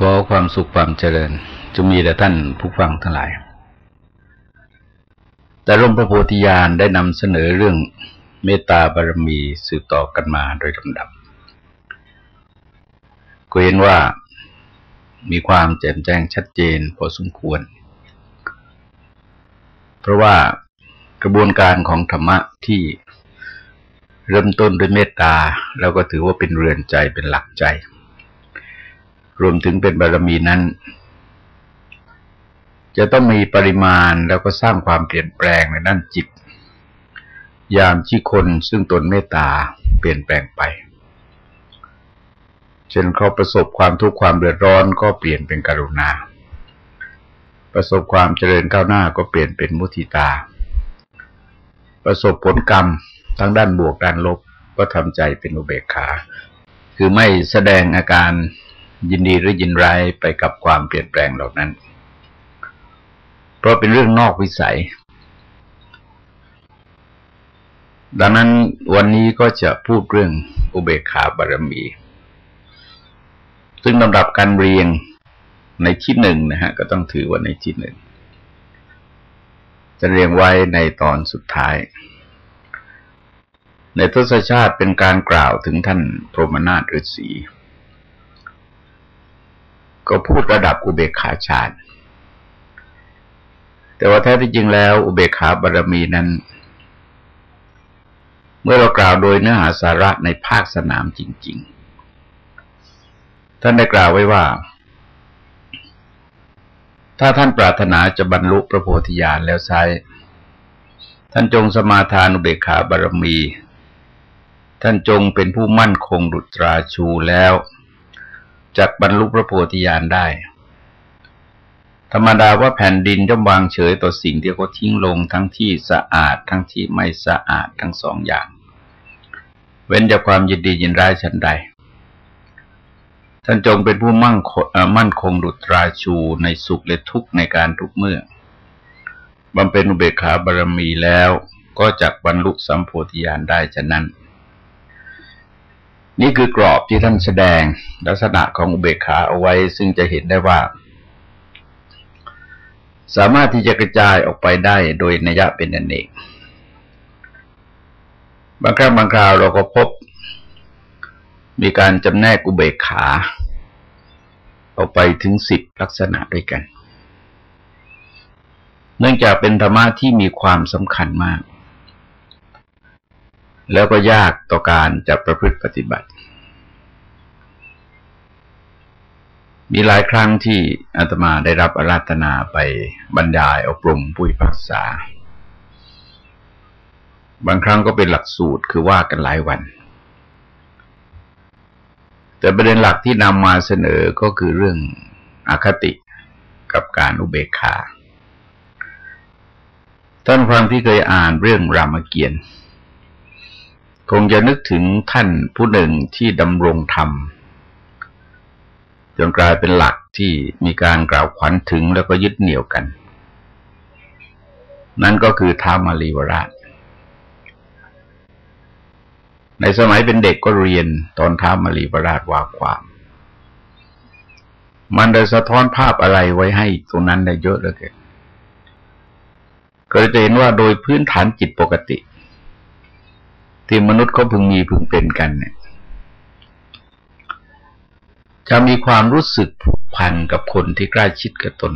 ขอความสุขความเจริญ จะมีแด่ท่านผู้ฟังทั้งหลาย แต่ร่มพระโพธิญาณได้นำเสนอเรื่องเมตตาบารมีสืบต่อกันมาโดยลำดับก็เห็นว่ามีความแจ่มแจ้งชัดเจนพอสมควร เพราะว่ากระบวนการของธรรมะที่เริ่มต้นด้วยเมตตา แล้วก็ถือว่าเป็นเรือนใจเป็นหลักใจ รวมถึงเป็นบารมีนั้น จะต้องมีปริมาณแล้วก็สร้างความเปลี่ยนแปลงในด้านจิต ยามที่คนซึ่งตนเมตตาเปลี่ยนแปลงไปเช่นเขาประสบความทุกข์ความเดือดร้อนก็เปลี่ยนเป็นกรุณา ประสบความเจริญก้าวหน้าก็เปลี่ยนเป็นมุทิตา ประสบผลกรรมทั้งด้านบวกด้านลบก็ทำใจเป็นอุเบกขา คือไม่แสดงอาการ ยินดีหรือยินร้ายไปกับความเปลี่ยนแปลงเหล่านั้น เพราะเป็นเรื่องนอกวิสัย ดังนั้นวันนี้ก็จะพูดเรื่องอุเบกขาบารมี ซึ่งลำดับการเรียงในที่หนึ่งนะฮะ ก็ต้องถือว่าในที่หนึ่ง จะเรียงไว้ในตอนสุดท้าย ในทศชาติเป็นการกล่าวถึงท่านพรหมนาถฤาษี ก็พูดระดับอุเบกขาฌานแต่ว่าแท้ที่จริงแล้ว อุเบกขาบารมีนั้น เมื่อเรากล่าวโดยเนื้อหาสาระในภาคสนามจริง ๆ ท่านได้กล่าวไว้ว่า ถ้าท่านปรารถนาจะบรรลุพระโพธิญาณแล้วใช้ท่านจงสมาทานอุเบกขาบารมี ท่านจงเป็นผู้มั่นคงดุตราชูแล้ว จักบรรลุพระโพธิญาณได้ ธรรมดาว่าแผ่นดินย่อมวางเฉยต่อสิ่งที่เขาทิ้งลงทั้งที่สะอาด ทั้งที่ไม่สะอาดทั้งสองอย่าง เว้นจากความยินดียินร้ายชันใด ท่านจงเป็นผู้มั่งมั่นคงดุจราชูในสุขและทุกข์ในการทุกเมื่อบำเพ็ญอุเบกขาบารมีแล้วก็จักบรรลุสัมโพธิญาณได้ฉะนั้น นี่คือกรอบที่ท่านแสดงลักษณะของอุเบกขาเอาไว้ ซึ่งจะเห็นได้ว่า สามารถที่จะกระจายออกไปได้โดยนัยะเป็นอันเองบางครั้งบางคราวเราก็พบ มีการจำแนกอุเบกขาออกไปถึงสิบลักษณะด้วยกัน เนื่องจากเป็นธรรมะที่มีความสำคัญมาก แล้วก็ยากต่อการจะประพฤติปฏิบัติ มีหลายครั้งที่อาตมาได้รับอาราธนาไปบรรยายอบรมผู้พิพากษา บางครั้งก็เป็นหลักสูตรคือว่ากันหลายวัน แต่ประเด็นหลักที่นำมาเสนอก็คือเรื่องอคติกับการอุเบกขาท่านฟังที่เคยอ่านเรื่องรามเกียรติ์ คงจะนึกถึงท่านผู้หนึ่งที่ดำรงธรรม จนกลายเป็นหลักที่มีการกล่าวขวัญถึงแล้วก็ยึดเหนี่ยวกัน นั่นก็คือท้ามารีวราช ในสมัยเป็นเด็กก็เรียนตอนท้ามารีวราชว่าความ มันได้สะท้อนภาพอะไรไว้ให้ตรงนั้นได้เยอะเลยก็จะเห็นว่าโดยพื้นฐานจิตปกติ ที่มนุษย์เขาพึงมีพึงเป็นกันเนี่ย จะมีความรู้สึกผูกพันกับคนที่ใกล้ชิดกับตน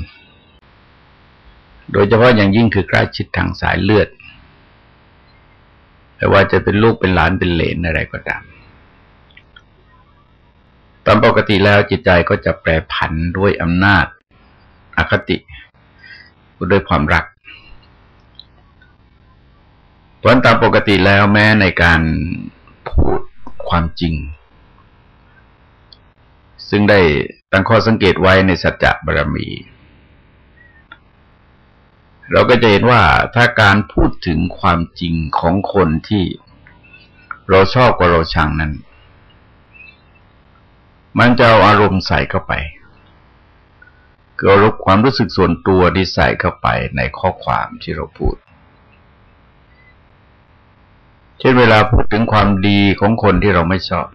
โดยเฉพาะอย่างยิ่งคือใกล้ชิดทางสายเลือดไม่ว่าจะเป็นลูกเป็นหลานเป็นเหลนอะไรก็ตาม ตามปกติแล้วจิตใจก็จะแปรผันด้วยอำนาจอคติ ด้วยความรัก เพราะตามปกติแล้วแม้ในการพูดความจริง ซึ่งได้ตั้งข้อสังเกตไว้ในสัจจะบารมี เราก็จะเห็นว่าถ้าการพูดถึงความจริงของคนที่เราชอบกว่าเราชังนั้น มันจะเอาอารมณ์ใส่เข้าไปคือเอาความรู้สึกส่วนตัวที่ใส่เข้าไปในข้อความที่เราพูด เช่นเวลาพูดถึงความดีของคนที่เราไม่ชอบ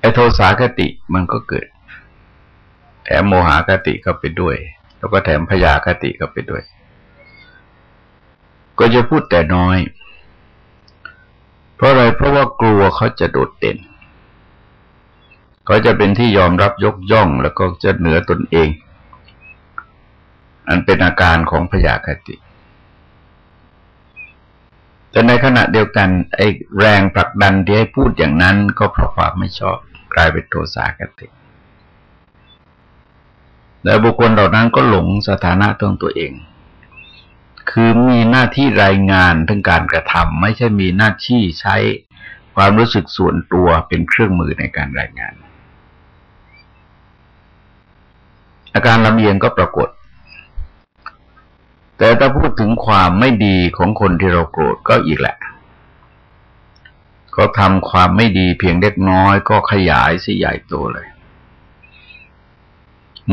ไอ้โทสาคติมันก็เกิดแถมโมหคติก็ไปด้วย แล้วก็แถมพยาคติก็ไปด้วย ก็จะพูดแต่น้อย เพราะอะไรเพราะว่ากลัวเขาจะโดดเด่นเขาจะเป็นที่ยอมรับยกย่องแล้วก็จะเหนือตนเอง อันเป็นอาการของพยาคติ แต่ในขณะเดียวกันไอ้แรงผลักดันที่ให้พูดอย่างนั้น ก็เพราะความไม่ชอบกลายเป็นโทสาคติแล้วบุคคลเหล่านั้นก็หลงสถานะตัวตัวเอง คือมีหน้าที่รายงานถึงการกระทำไม่ใช่มีหน้าที่ใช้ความรู้สึกส่วนตัวเป็นเครื่องมือในการรายงาน อาการลำเอียงก็ปรากฏ แต่ถ้าพูดถึงความไม่ดีของคนที่เราโกรธก็อีกแหละก็ทำความไม่ดีเพียงเล็กน้อยก็ขยายสิใหญ่โตเลย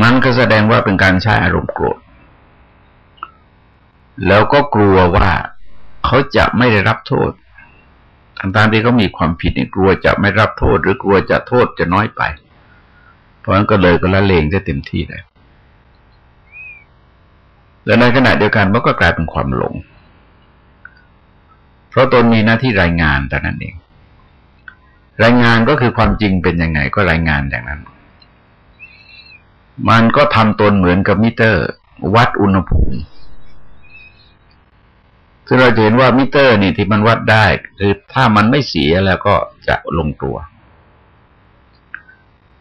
มันก็แสดงว่าเป็นการใช้อารมณ์โกรธ แล้วก็กลัวว่าเขาจะไม่ได้รับโทษต่างๆที่เขามีความผิดเนี่ยกลัวจะไม่รับโทษ หรือกลัวจะโทษจะน้อยไป เพราะฉะนั้นก็เลยก็ละเลงได้เต็มที่เลย และในขณะเดียวกันมันก็กลายเป็นความหลง เพราะตนมีหน้าที่รายงานแต่นั้นเอง รายงานก็คือความจริงเป็นยังไงก็รายงานอย่างนั้น มันก็ทำตนเหมือนกับมิเตอร์ วัดอุณหภูมิซึ่งเราเห็นว่ามิเตอร์นี่ที่มันวัดได้คือถ้ามันไม่เสียแล้วก็จะลงตัว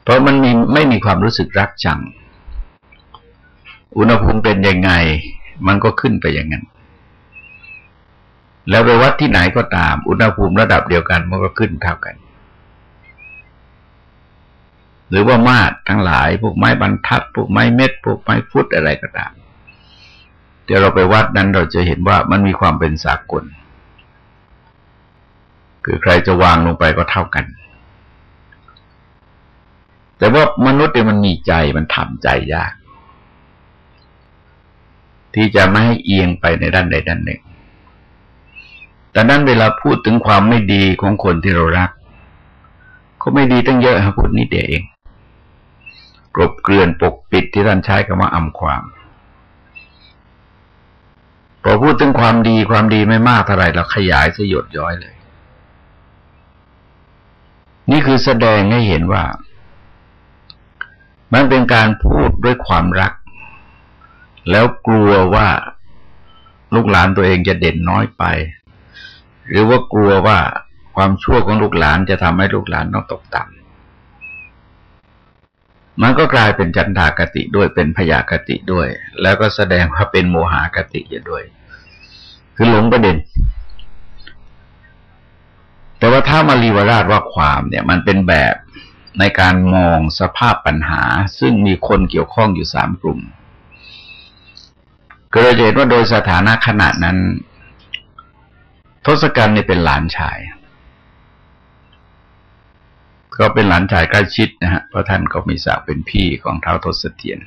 เพราะมันมีไม่มีความรู้สึกรักชัง อุณหภูมิเป็นยังไง มันก็ขึ้นไปอย่างนั้น แล้วไปวัดที่ไหนก็ตาม อุณหภูมิระดับเดียวกันมันก็ขึ้นเท่ากัน หรือว่ามาตรทั้งหลาย พวกไม้บรรทัด พวกไม้เม็ด พวกไม้ฟุตอะไรก็ตามเดี๋ยวเราไปวัดนั้นเราจะเห็นว่ามันมีความเป็นสากล คือใครจะวางลงไปก็เท่ากัน แต่ว่ามนุษย์เนี่ยมันมีใจมันทำใจยาก ที่จะไม่ให้เอียงไปในด้านใดด้านหนึ่ง แต่นั้นเวลาพูดถึงความไม่ดีของคนที่เรารัก ก็ไม่ดีตั้งเยอะครับพูดนิดเดียวเอง กลบเกลื่อนปกปิดที่ท่านใช้คำว่าอำความพอพูดถึงความดีความดีไม่มากเท่าไรเราขยายสยดย้อยเลย นี่คือแสดงให้เห็นว่า มันเป็นการพูดด้วยความรัก แล้วกลัวว่าลูกหลานตัวเองจะเด่นน้อยไป หรือว่ากลัวว่าความชั่วของลูกหลานจะทำให้ลูกหลานต้องตกต่ำมันก็กลายเป็นจันทากติด้วยเป็นพยากติด้วย แล้วก็แสดงว่าเป็นโมหากติด้วย คือหลงประเด็น แต่ว่าถ้ามารีวราชว่าความเนี่ย มันเป็นแบบในการมองสภาพปัญหา ซึ่งมีคนเกี่ยวข้องอยู่สามกลุ่ม ก็เราจะเห็นว่าโดยสถานะขนาดนั้น ทศกัณฐ์นี่เป็นหลานชาย ก็เป็นหลานชายใกล้ชิดนะฮะเพราะท่านก็มีศักดิ์เป็นพี่ของเท้าทศเทียน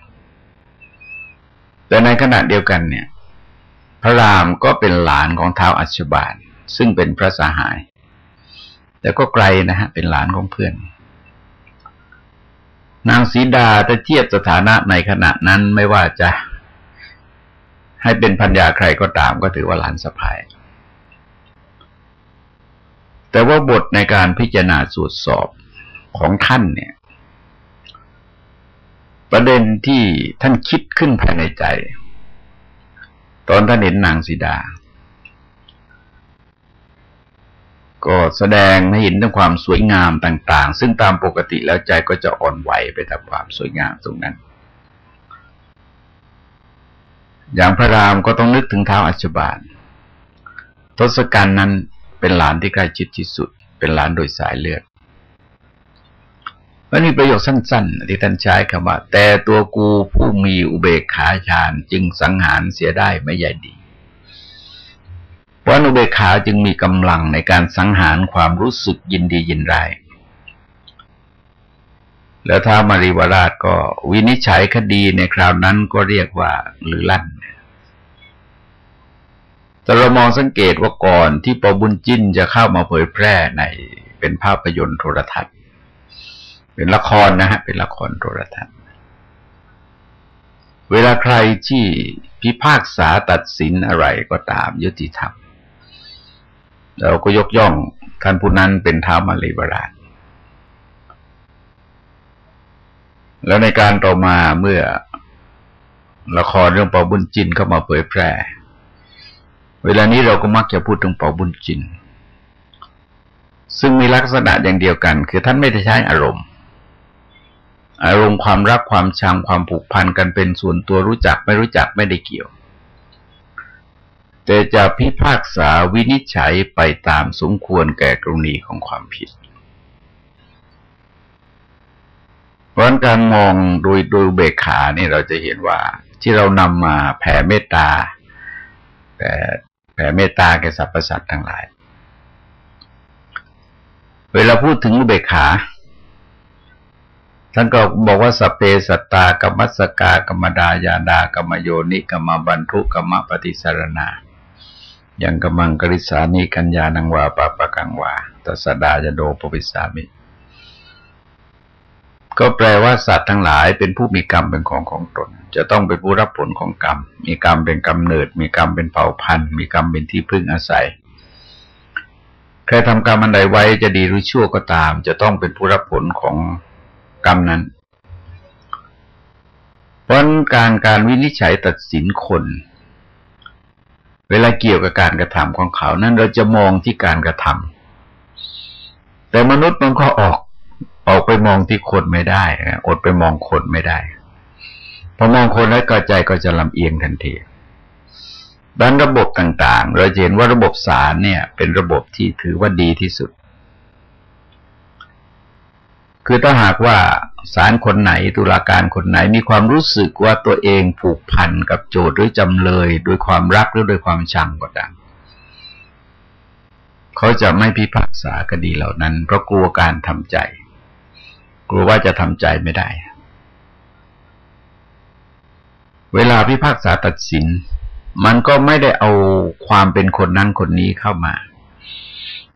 แต่ในขณะเดียวกันเนี่ย พระรามก็เป็นหลานของเท้าอัชบานซึ่งเป็นพระสหาย แต่ก็ไกลนะฮะเป็นหลานของเพื่อนนางสีดาถ้าเทียบสถานะในขณะนั้นไม่ว่าจะ ให้เป็นพัญญาใครก็ตามก็ถือว่าหลานสะพายแต่ว่าบทในการพิจารณาสวดสอบของท่านเนี่ย ประเด็นที่ท่านคิดขึ้นภายในใจ ตอนท่านเห็นนางสีดา ก็แสดงให้เห็นถึงความสวยงามต่าง ๆ ซึ่งตามปกติแล้วใจก็จะอ่อนไหวไปตามความสวยงามตรงนั้น อย่างพระรามก็ต้องนึกถึงเท้าอัชบานทศกัณฐ์นั้นเป็นหลานที่ใกล้ชิดที่สุด เป็นหลานโดยสายเลือดมันมีประโยคสั้น ๆ ที่ท่านใช้คำว่า แต่ตัวกูผู้มีอุเบกขาฌานจึงสังหารเสียได้ไม่ใหญ่ดี เพราะอุเบกขาจึงมีกำลังในการสังหารความรู้สึกยินดียินร้าย แล้วท้ามารีวราชก็วินิจฉัยคดีในคราวนั้นก็เรียกว่าหรือลั่นแต่เรามองสังเกตว่าก่อนที่ปอบุญจิ้นจะเข้ามาเผยแพร่ในเป็นภาพยนตร์โทรทัศน์ เป็นละครนะฮะ เป็นละครโทรทัศน์ เวลาใครที่พิพากษาตัดสินอะไรก็ตามยุติธรรมเราก็ยกย่องท่านผู้นั้นเป็นท้ามาลีบราณ แล้วในการต่อมาเมื่อละครเรื่องเป่าบุญจินเข้ามาเผยแพร่ เวลานี้เราก็มักจะพูดถึงเป่าบุญจิน ซึ่งมีลักษณะอย่างเดียวกัน คือท่านไม่ได้ใช้อารมณ์ อารมณ์ความรักความชังความผูกพันกันเป็นส่วนตัวรู้จักไม่รู้จักไม่ได้เกี่ยว แต่จะพิพากษาวินิจฉัยไปตามสมควรแก่กรณีของความผิด เพราะการมองโดยโดยเบกขานี่เราจะเห็นว่าที่เรานำมาแผ่เมตตาแผ่แผ่เมตตาแก่สรรพสัตว์ทั้งหลาย เวลาพูดถึงอุเบกขาท่านก็บอกว่าสเปสัตตากรรมสกากรรมดายาดากรรมโยนิกรรมบันทุกรรมปฏิสารนาอย่างกำมังกริสานิกัญญาณังวาปะปะกังวาตัสดาจะโดปวิสามิ ก็แปลว่าสัตว์ทั้งหลายเป็นผู้มีกรรมเป็นของของตน จะต้องเป็นผู้รับผลของกรรม มีกรรมเป็นกำเนิด มีกรรมเป็นเผ่าพันธุ์ มีกรรมเป็นที่พึ่งอาศัย ใครทำกรรมอันใดไว้จะดีหรือชั่วก็ตาม จะต้องเป็นผู้รับผลของกรรมนั้น เพราะการการวินิจฉัยตัดสินคน เวลาเกี่ยวกับการกระทำของเขา นั้นเราจะมองที่การกระทำแต่มนุษย์มันก็ออก ออกไปมองที่คนไม่ได้อดไปมองคนไม่ได้พอมองคนแล้วก็ใจก็จะลำเอียงทันทีด้านระบบต่าง ๆ เราเห็นว่าระบบศาลเนี่ย เป็นระบบที่ถือว่าดีที่สุด คือถ้าหากว่าศาลคนไหนตุลาการคนไหนมีความรู้สึกว่าตัวเองผูกพันกับโจทย์หรือจำเลยด้วยความรักหรือด้วยความชังก็ตามเขาจะไม่พิพากษาคดีเหล่านั้นเพราะกลัวการทำใจ กลัวว่าจะทำใจไม่ได้ เวลาพิพากษาตัดสิน มันก็ไม่ได้เอาความเป็นคนนั้นคนนี้เข้ามา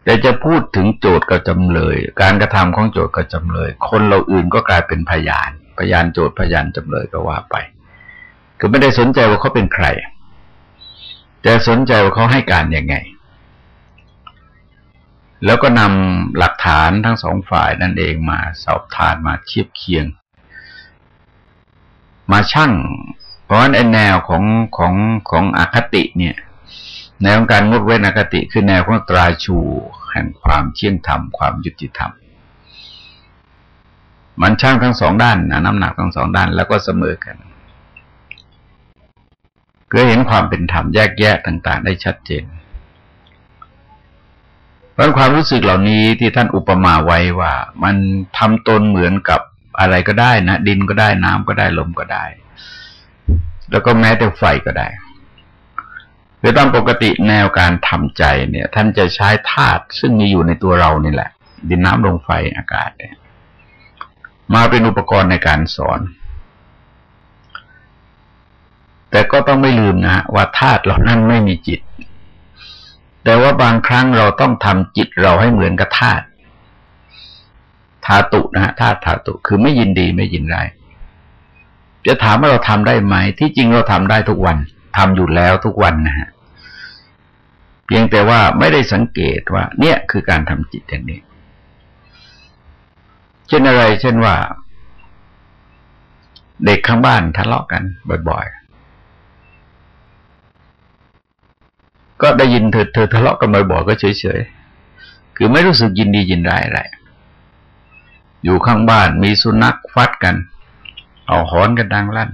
แต่จะพูดถึงโจทย์กับจำเลย การกระทำของโจทย์กับจำเลย คนเราอื่นก็กลายเป็นพยาน พยานโจทย์พยานจำเลยก็ว่าไป คือไม่ได้สนใจว่าเขาเป็นใคร แต่สนใจว่าเขาให้การยังไง แล้วก็นำหลักฐานทั้งสองฝ่ายนั่นเองมาสอบทานมาเทียบเคียง มาชั่ง เพราะฉะนั้นแนวของของของอคติเนี่ยแนวของการงดเว้นอคติ คือแนวของตราชูแห่งความเที่ยงธรรมความยุติธรรม มันช่างทั้งสองด้านนะน้ำหนักทั้งสองด้านแล้วก็เสมอกันเพื่อเห็นความเป็นธรรมแยกแยะต่าง ๆ ได้ชัดเจน ราะความรู้สึกเหล่านี้ที่ท่านอุปมาไว้ว่า มันทำตนเหมือนกับอะไรก็ได้นะ ดินก็ได้น้ำก็ได้ลมก็ได้ แล้วก็แม้แต่ไฟก็ได้โดยตามปกติแนวการทำใจเนี่ย ท่านจะใช้ธาตุซึ่งมีอยู่ในตัวเรานี่แหละ ดินน้ำลมไฟอากาศเนี่ยมาเป็นอุปกรณ์ในการสอน แต่ก็ต้องไม่ลืมนะว่าธาตุเหล่านั้นไม่มีจิต แต่ว่าบางครั้งเราต้องทำจิตเราให้เหมือนกับธาตุธาตุนะฮะธาตุธาตุ คือไม่ยินดีไม่ยินร้ายจะถามว่าเราทำได้ไหม ที่จริงเราทำได้ทุกวันทำอยู่แล้วทุกวันนะฮะเพียงแต่ว่าไม่ได้สังเกตว่า เนี่ยคือการทำจิตอย่างนี้ เช่นอะไร เช่นว่า เด็กข้างบ้านทะเลาะกันบ่อย ก็ได้ยินเธอเธอทะเลาะกันบ่อยๆก็เฉยๆ คือไม่รู้สึกยินดียินร้ายอะไรอยู่ข้างบ้านมีสุนัขฟัดกัน เอาหอนกันดังลั่น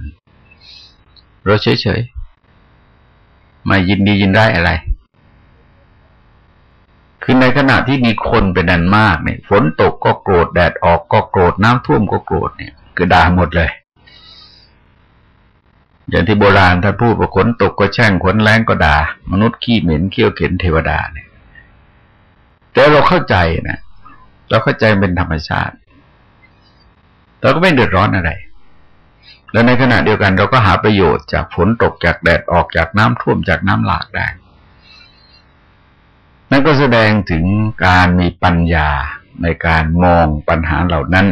เราเฉยๆ ไม่ยินดียินร้ายอะไร คือในขณะที่มีคนเป็นนันมากเนี่ย ฝนตกก็โกรธ แดดออกก็โกรธ น้ำท่วมก็โกรธเนี่ย คือด่าหมดเลย อย่างที่โบราณท่านพูดว่าขนตกก็แช่งขนแรงก็ด่า มนุษย์ขี้เหม็นเขี้ยวเข็นเทวดาเนี่ย แต่เราเข้าใจนะเราเข้าใจเป็นธรรมชาติ เราก็ไม่เดือดร้อนอะไร แล้วในขณะเดียวกันเราก็หาประโยชน์จากฝนตกจากแดดออกจากน้ำท่วมจากน้ำหลากได้ นั่นก็แสดงถึงการมีปัญญาในการมองปัญหาเหล่านั้น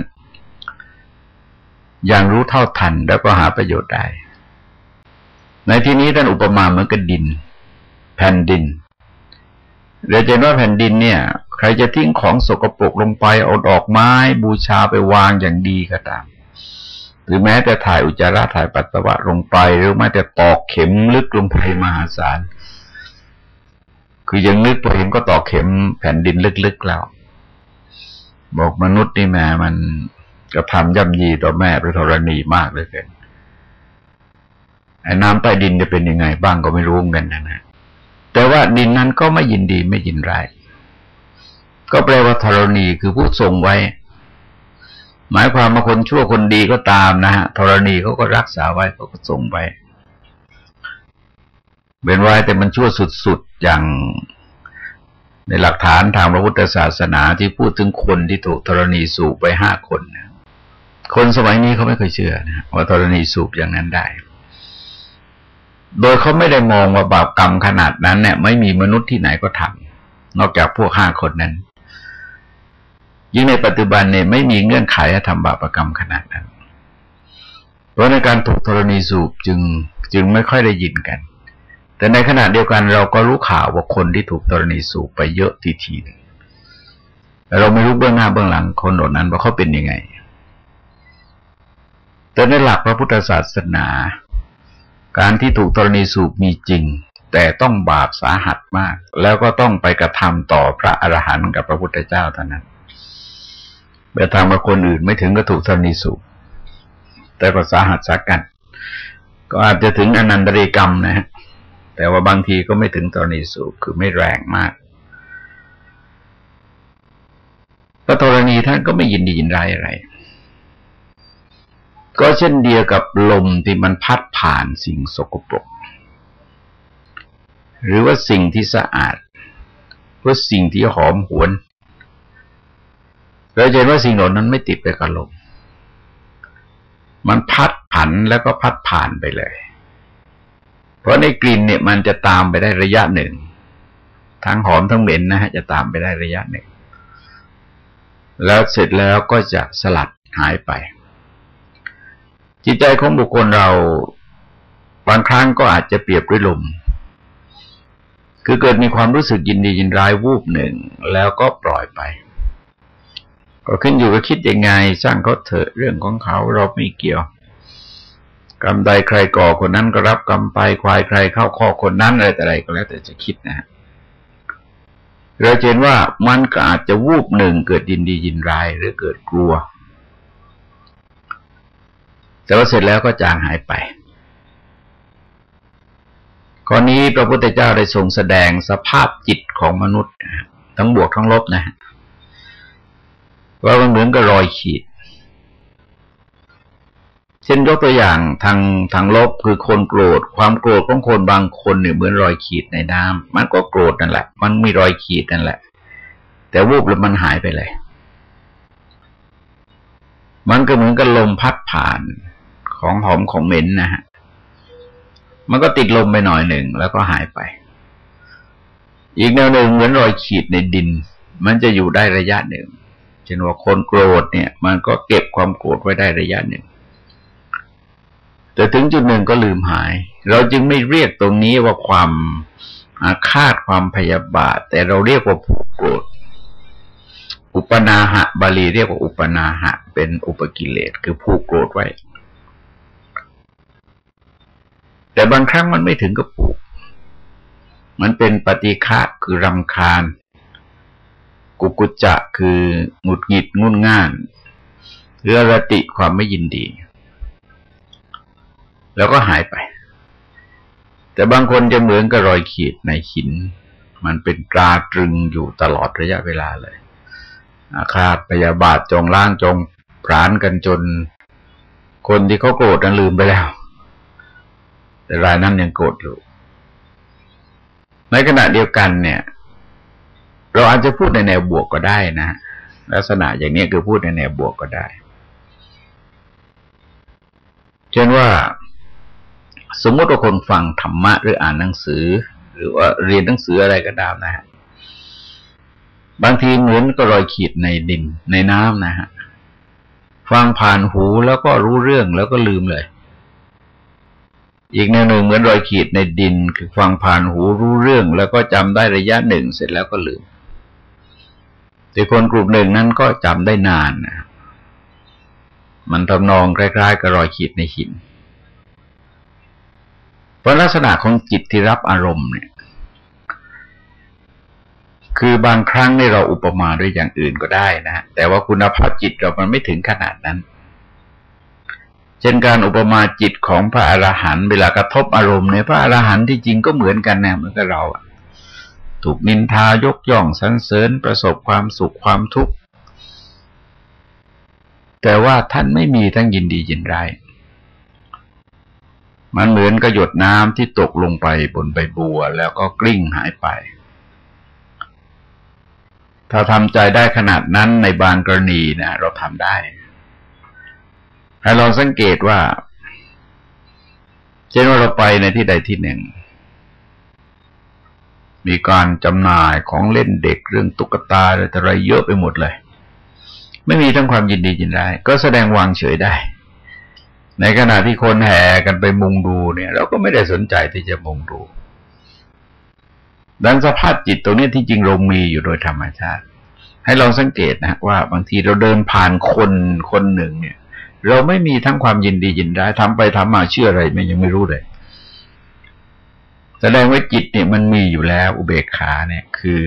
อย่างรู้เท่าทันแล้วก็หาประโยชน์ได้ ในที่นี้ท่านอุปมาเหมือนกับดิน แผ่นดินเราจะว่าแผ่นดินเนี่ย ใครจะทิ้งของสกปรกลงไปเอาดอกไม้ บูชาไปวางอย่างดีก็ตาม หรือแม้แต่ถ่ายอุจจาระถ่ายปัสสาวะลงไป หรือแม้แต่ตอกเข็มลึกลงไปมหาศาลคือยังนึกพอเห็นก็ตอกเข็มแผ่นดินลึกๆแล้ว บอกมนุษย์นี่แม่มันกระทำย่ำยีต่อแม่เป็นธรณีมากเลยเกิน น้ำใต้ดินจะเป็นยังไงบ้างก็ไม่รู้กันนะนะแต่ว่าดินนั้นก็ไม่ยินดีไม่ยินร้ายก็แปลว่าธรณีคือผู้ทรงไว้ หมายความว่าคนชั่วคนดีก็ตามนะฮะธรณีเขาก็รักษาไว้เขาก็ทรงไว้เป็นไว้แต่มันชั่วสุดๆอย่างในหลักฐานทางพระพุทธศาสนาที่พูดถึงคนที่ถูกธรณีสูบไปห้าคน คนสมัยนี้เขาไม่เคยเชื่อนะว่าธรณีสูบอย่างนั้นได้ โดยเขาไม่ได้มองว่าบาปกรรมขนาดนั้นเนี่ยไม่มีมนุษย์ที่ไหนก็ทำนอกจากพวกห้าคนนั้น ยิ่งในปัจจุบันเนี่ยไม่มีเงื่อนไขทำบาปกรรมขนาดนั้น เพราะในการถูกธรณีสูบจึงจึงไม่ค่อยได้ยินกัน แต่ในขณะเดียวกันเราก็รู้ข่าวว่าคนที่ถูกธรณีสูบไปเยอะทีทีแต่เราไม่รู้เบื้องหน้าเบื้องหลังคนเหล่านั้นว่าเขาเป็นยังไง แต่ในหลักพระพุทธศาสนา การที่ถูกธรณีสูบมีจริง แต่ต้องบาปสาหัสมาก แล้วก็ต้องไปกระทำต่อพระอรหันต์กับพระพุทธเจ้าเท่านั้นไปทำกับคนอื่นไม่ถึงก็ถูกธรณีสูบแต่ก็สาหัสสากัน ก็อาจจะถึงอนันตริกรรมนะฮะแต่ว่าบางทีก็ไม่ถึงธรณีสูบคือไม่แรงมากพระธรณีท่านก็ไม่ยินดียินร้ายอะไร ก็เช่นเดียวกับลมที่มันพัดผ่านสิ่งสกปรก หรือว่าสิ่งที่สะอาดหรือสิ่งที่หอมหวนเราจะเห็นว่าสิ่งเหล่านั้นไม่ติดไปกับลม มันพัดผันแล้วก็พัดผ่านไปเลย เพราะในกลิ่นเนี่ยมันจะตามไปได้ระยะหนึ่ง ทั้งหอมทั้งเหม็นนะฮะจะตามไปได้ระยะหนึ่ง แล้วเสร็จแล้วก็จะสลัดหายไป จิตใจของบุคคลเราบางครั้งก็อาจจะเปรียบด้วยลม คือเกิดมีความรู้สึกยินดียินร้ายวูบหนึ่ง แล้วก็ปล่อยไป ก็ขึ้นอยู่กับคิดยังไงสร้างเขาเถอะเรื่องของเขาเราไม่เกี่ยวกรรมใดใครก่อคนนั้นก็รับกรรมไปควายใครเข้าข้อคนนั้นอะไรแต่ไรก็แล้วแต่จะคิดนะเราเห็นว่ามันก็อาจจะวูบหนึ่งเกิดยินดียินร้ายหรือเกิดกลัว แต่ว่าเสร็จแล้วก็จางหายไปข้อนี้พระพุทธเจ้าได้ทรงแสดงสภาพจิตของมนุษย์ทั้งบวกทั้งลบนะว่ามันเหมือนกับรอยขีด เช่นยกตัวอย่างทางทางลบคือคนโกรธ ความโกรธของคนบางคนเนี่ยเหมือนรอยขีดในน้ำมันก็โกรธนั่นแหละ มันมีรอยขีดนั่นแหละ แต่วูบแล้วมันหายไปเลย มันก็เหมือนกับลมพัดผ่าน ของหอมของเหม็นนะฮะ มันก็ติดลมไปหน่อยหนึ่งแล้วก็หายไป อีกแนวหนึ่งเหมือนรอยขีดในดิน มันจะอยู่ได้ระยะหนึ่งเช่นว่าคนโกรธเนี่ย มันก็เก็บความโกรธไว้ได้ระยะหนึ่ง แต่ถึงจุดหนึ่งก็ลืมหาย เราจึงไม่เรียกตรงนี้ว่าความอาฆาตความพยาบาท แต่เราเรียกว่าผูกโกรธอุปนาหะบาลีเรียกว่าอุปนาหะ เป็นอุปกิเลสคือผูกโกรธไว้ แต่บางครั้งมันไม่ถึงกับปลูก มันเป็นปฏิฆะคือรำคาญ กุกุจจะคือหงุดหงิดงุนง่านหรือรติความไม่ยินดี แล้วก็หายไป แต่บางคนจะเหมือนกับรอยขีดในหิน มันเป็นกราตรึงอยู่ตลอดระยะเวลาเลย อาฆาตพยาบาทจองล่างจองผรานกันจน คนที่เขาโกรธนั้นลืมไปแล้ว แต่รายนั้นยังโกรธอยู่ ในขณะเดียวกันเนี่ย เราอาจจะพูดในแนวบวกก็ได้นะลักษณะอย่างนี้คือพูดในแนวบวกก็ได้ เช่นว่าสมมติว่าคนฟังธรรมะหรืออ่านหนังสือ หรือว่าเรียนหนังสืออะไรก็ตามนะฮะบางทีเหมือนก็รอยขีดในดินในน้ำนะฮะฟังผ่านหูแล้วก็รู้เรื่องแล้วก็ลืมเลย อีกแนวหนึ่งเหมือนรอยขีดในดิน คือฟังผ่านหูรู้เรื่อง แล้วก็จำได้ระยะหนึ่งเสร็จแล้วก็ลืม แต่คนกลุ่มหนึ่งนั้นก็จำได้นานนะมันทำนองคล้ายๆกับรอยขีดในหิน เพราะลักษณะของจิตที่รับอารมณ์เนี่ย คือบางครั้งในเราอุปมาด้วยอย่างอื่นก็ได้นะแต่ว่าคุณภาพจิตเรามันไม่ถึงขนาดนั้น ช่นการอุปมาจิตของพระอรหันต์เวลากระทบอารมณ์ในพระอรหันต์ที่จริงก็เหมือนกันนะเหมือนกับเราถูกนินทายกย่องสรรเสริญประสบความสุขความทุกข์แต่ว่าท่านไม่มีทั้งยินดียินร้ายมันเหมือนกระหยดน้ำที่ตกลงไปบนใบบัว แล้วก็กลิ้งหายไป ถ้าทำใจได้ขนาดนั้นในบางกรณีนะเราทำได้ ให้ลองสังเกตว่าเช่นว่าเราไปในที่ใดที่หนึ่ง มีการจำหน่ายของเล่นเด็กเรื่องตุ๊กตาอะไรเยอะไปหมดเลย ไม่มีทั้งความยินดียินร้ายก็แสดงวางเฉยได้ ในขณะที่คนแห่กันไปมุงดูเนี่ย เราก็ไม่ได้สนใจที่จะมุงดูดังสภาพจิตตรงนี้ที่จริงเรามีอยู่โดยธรรมชาติ ให้ลองสังเกตนะว่าบางทีเราเดินผ่านคนคนหนึ่งเนี่ย เราไม่มีทั้งความยินดียินร้ายทำไปทำมาเชื่ออะไรไม่ยังไม่รู้เลย แสดงว่าจิตเนี่ยมันมีอยู่แล้ว อุเบกขาเนี่ย คือ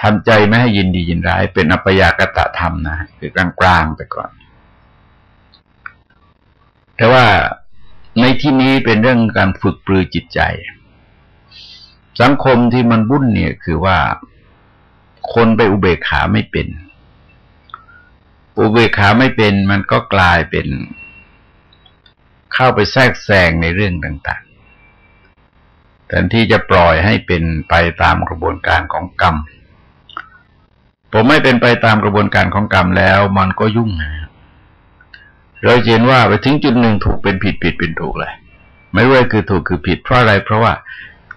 ทำใจไม่ให้ยินดียินร้าย เป็นอัปยากตะธรรมนะคือกลางๆไปก่อน แต่ว่าในที่นี้เป็นเรื่องการฝึกปลือจิตใจ สังคมที่มันบุ่นเนี่ยคือว่า คนไปอุเบกขาไม่เป็น อุเบกขาไม่เป็นมันก็กลายเป็น เข้าไปแทรกแซงในเรื่องต่างๆแทนที่จะปล่อยให้เป็นไปตามกระบวนการของกรรมผมไม่เป็นไปตามกระบวนการของกรรมแล้ว มันก็ยุ่งนะเราเห็นว่าไปถึงจุดหนึ่งถูกเป็นผิดผิดเป็นถูกเลยไม่ว่าคือถูกคือผิดเพราะอะไร เพราะว่า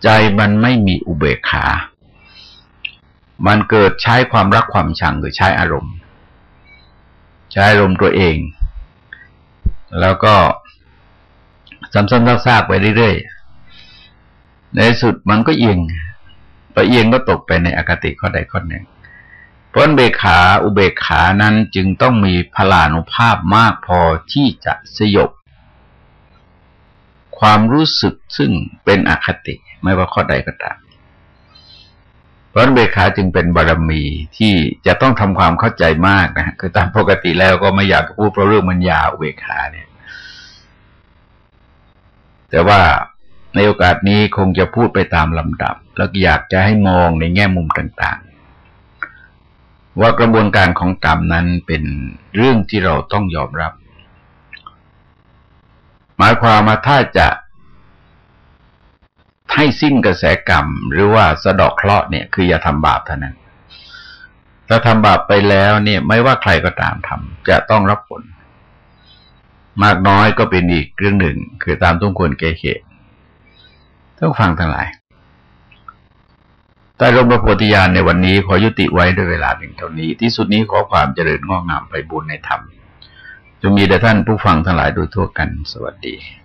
ใจมันไม่มีอุเบกขา มันเกิดใช้ความรักความชังหรือใช้อารมณ์ ใช้อารมตัวเอง แล้วก็ซ้ำๆซากๆไปเรื่อยๆ ในสุดมันก็เอียงพอเอียงก็ตกไปในอคติข้อใดข้อหนึ่ง เพราะเบขาอุเบกขานั้นจึงต้องมีพลานุภาพมากพอที่จะสยบ ความรู้สึกซึ่งเป็นอคติไม่ว่าข้อใดก็ตาม เพราะเบขาจึงเป็นบารมีที่จะต้องทำความเข้าใจมากนะคือตามปกติแล้วก็ไม่อยากพูดเพราะเรื่องมันยาวเบขาเนี่ย แต่ว่าในโอกาสนี้คงจะพูดไปตามลำดับ แล้วอยากจะให้มองในแง่มุมต่าง ๆ ว่ากระบวนการของกรรมนั้นเป็นเรื่องที่เราต้องยอมรับ หมายความมาถ้าจะ ให้สิ้นกระแสกรรม หรือว่าสะดอกเคราะห์เนี่ยคืออย่าทำบาปเท่านั้นถ้าทำบาปไปแล้วเนี่ย ไม่ว่าใครก็ตามทำจะต้องรับผล มากน้อยก็เป็นอีกเรื่องหนึ่ง คือตามต้องควรแก่เหตุต้องฟังทั้งหลายใต้ร่มพระโพธิญาณในวันนี้ขอยุติไว้ด้วยเวลาเพียงเท่านี้ ที่สุดนี้ขอความเจริญงอกงามไปบุญในธรรมจงมีแด่ท่านผู้ฟังทั้งหลายโดยทั่วกัน สวัสดี